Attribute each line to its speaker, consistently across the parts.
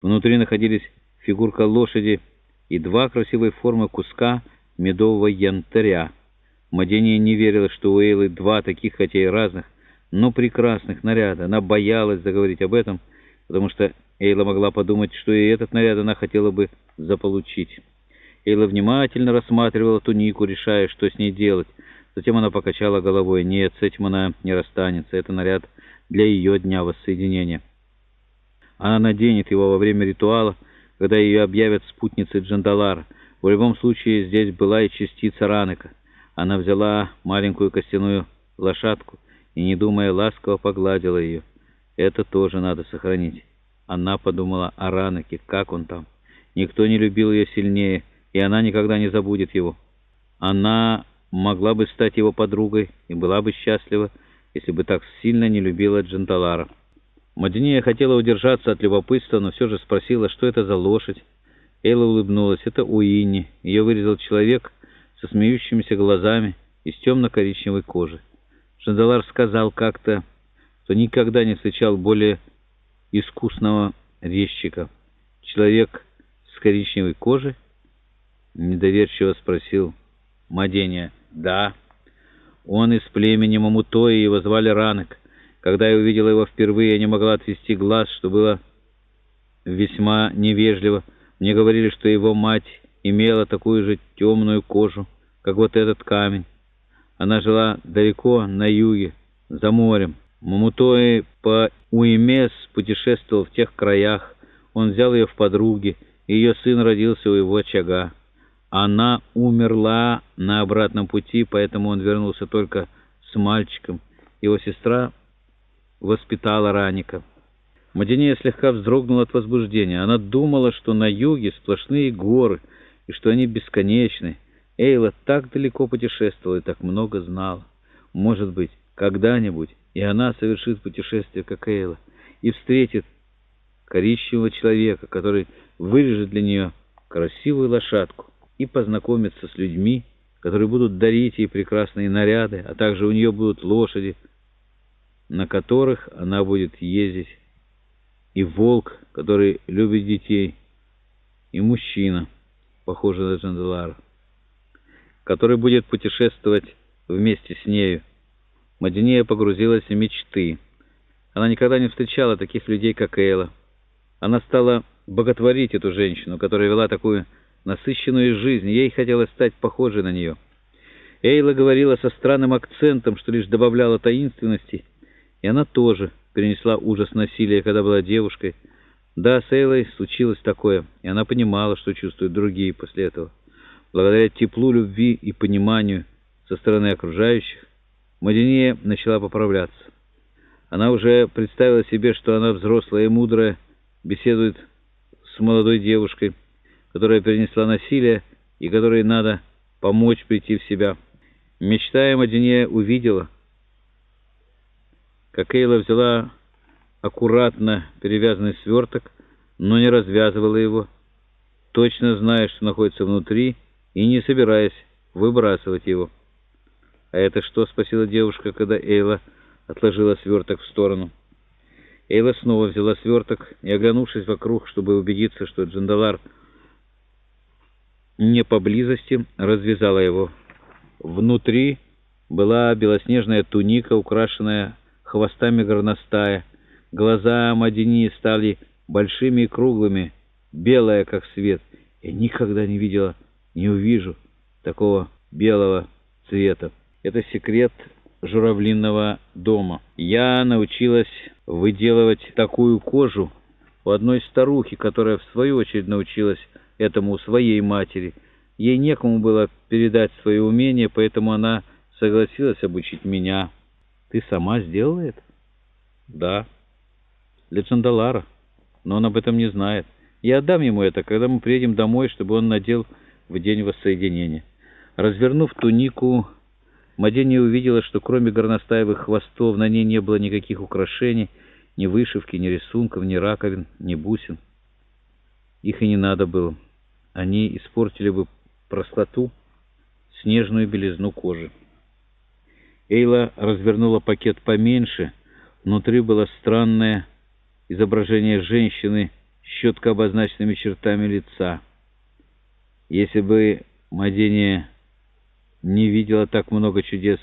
Speaker 1: Внутри находились фигурка лошади и два красивой формы куска медового янтаря. Мадения не верила, что у Эйлы два таких, хотя и разных, но прекрасных наряда. Она боялась заговорить об этом, потому что Эйла могла подумать, что и этот наряд она хотела бы заполучить. Эйла внимательно рассматривала тунику, решая, что с ней делать. Затем она покачала головой. Нет, с этим она не расстанется. Это наряд для ее дня воссоединения. Она наденет его во время ритуала, когда ее объявят спутницей Джандалара. В любом случае, здесь была и частица Ранека. Она взяла маленькую костяную лошадку и, не думая, ласково погладила ее. Это тоже надо сохранить. Она подумала о Ранеке, как он там. Никто не любил ее сильнее, и она никогда не забудет его. Она могла бы стать его подругой и была бы счастлива, если бы так сильно не любила Джандалара. Мадиния хотела удержаться от любопытства, но все же спросила, что это за лошадь. Эйла улыбнулась. Это Уинни. Ее вырезал человек со смеющимися глазами из темно-коричневой кожи. Шандалар сказал как-то, что никогда не встречал более искусного резчика. Человек с коричневой кожей? Недоверчиво спросил Мадения. Да. Он из племени Мамутои, его звали Ранек. Когда я увидела его впервые, я не могла отвести глаз, что было весьма невежливо. Мне говорили, что его мать имела такую же темную кожу, как вот этот камень. Она жила далеко на юге, за морем. Мамутои по Уимес путешествовал в тех краях. Он взял ее в подруги, и ее сын родился у его очага. Она умерла на обратном пути, поэтому он вернулся только с мальчиком. Его сестра воспитала Раника. Мадинея слегка вздрогнула от возбуждения. Она думала, что на юге сплошные горы, и что они бесконечны. Эйла так далеко путешествовала и так много знала. Может быть, когда-нибудь и она совершит путешествие, как Эйла, и встретит коричневого человека, который вырежет для нее красивую лошадку и познакомится с людьми, которые будут дарить ей прекрасные наряды, а также у нее будут лошади, на которых она будет ездить, и волк, который любит детей, и мужчина, похожий на Джанделара, который будет путешествовать вместе с нею. Мадинея погрузилась в мечты. Она никогда не встречала таких людей, как Эйла. Она стала боготворить эту женщину, которая вела такую насыщенную жизнь. Ей хотелось стать похожей на нее. Эйла говорила со странным акцентом, что лишь добавляла таинственности, и она тоже перенесла ужас насилия, когда была девушкой. Да, с Эйлой случилось такое, и она понимала, что чувствуют другие после этого. Благодаря теплу, любви и пониманию со стороны окружающих, Мадиния начала поправляться. Она уже представила себе, что она взрослая и мудрая, беседует с молодой девушкой, которая перенесла насилие и которой надо помочь прийти в себя. Мечтая, Мадиния увидела — как Эйла взяла аккуратно перевязанный сверток, но не развязывала его, точно зная, что находится внутри, и не собираясь выбрасывать его. «А это что?» — спросила девушка, когда Эйла отложила сверток в сторону. Эйла снова взяла сверток и, оглянувшись вокруг, чтобы убедиться, что Джандалар не поблизости, развязала его. Внутри была белоснежная туника, украшенная хвостами горностая. Глаза Мадини стали большими и круглыми, белая, как свет. Я никогда не видела, не увижу такого белого цвета. Это секрет журавлиного дома. Я научилась выделывать такую кожу у одной старухи, которая в свою очередь научилась этому у своей матери. Ей некому было передать свои умения, поэтому она согласилась обучить меня. Ты сама сделала это? Да. Для Чандалара. Но он об этом не знает. Я отдам ему это, когда мы приедем домой, чтобы он надел в день воссоединения. Развернув тунику, Мадения увидела, что кроме горностаевых хвостов на ней не было никаких украшений, ни вышивки, ни рисунков, ни раковин, ни бусин. Их и не надо было. Они испортили бы простоту, снежную белизну кожи. Эйла развернула пакет поменьше. Внутри было странное изображение женщины с четко обозначенными чертами лица. Если бы Мадения не видела так много чудес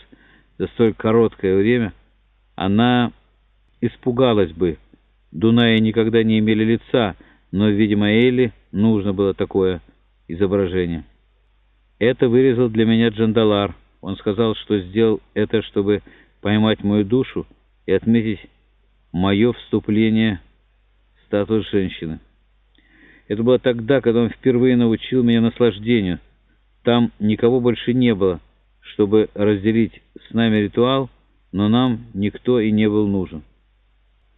Speaker 1: за столь короткое время, она испугалась бы. Дунаи никогда не имели лица, но, видимо, Эйли нужно было такое изображение. Это вырезал для меня Джандалар. Он сказал, что сделал это, чтобы поймать мою душу и отметить мое вступление в статус женщины. Это было тогда, когда он впервые научил меня наслаждению. Там никого больше не было, чтобы разделить с нами ритуал, но нам никто и не был нужен.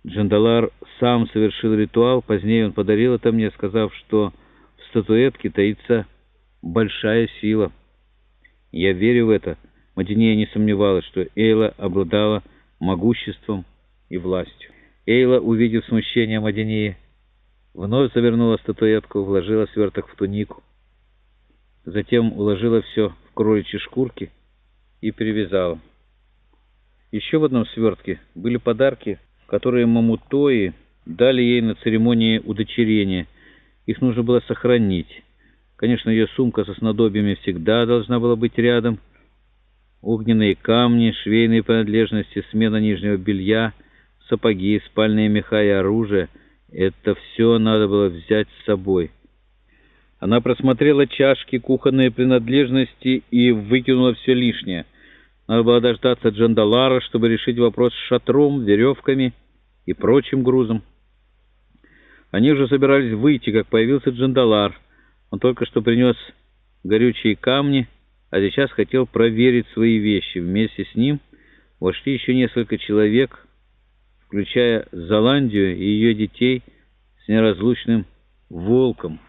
Speaker 1: Джандалар сам совершил ритуал, позднее он подарил это мне, сказав, что в статуэтке таится большая сила. Я верю в это. Мадинея не сомневалась, что Эйла обладала могуществом и властью. Эйла, увидев смущение Мадинеи, вновь завернула статуэтку, вложила сверток в тунику. Затем уложила все в кроличьи шкурки и перевязала. Еще в одном свертке были подарки, которые Мамутои дали ей на церемонии удочерения. Их нужно было сохранить. Конечно, ее сумка со снадобьями всегда должна была быть рядом. Огненные камни, швейные принадлежности, смена нижнего белья, сапоги, спальные меха и оружие — это все надо было взять с собой. Она просмотрела чашки, кухонные принадлежности и выкинула все лишнее — надо было дождаться Джандалара, чтобы решить вопрос с шатром, веревками и прочим грузом. Они уже собирались выйти, как появился Джандалар. Он только что принес горючие камни, а сейчас хотел проверить свои вещи. Вместе с ним вошли еще несколько человек, включая Золандию и ее детей с неразлучным волком.